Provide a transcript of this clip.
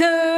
soon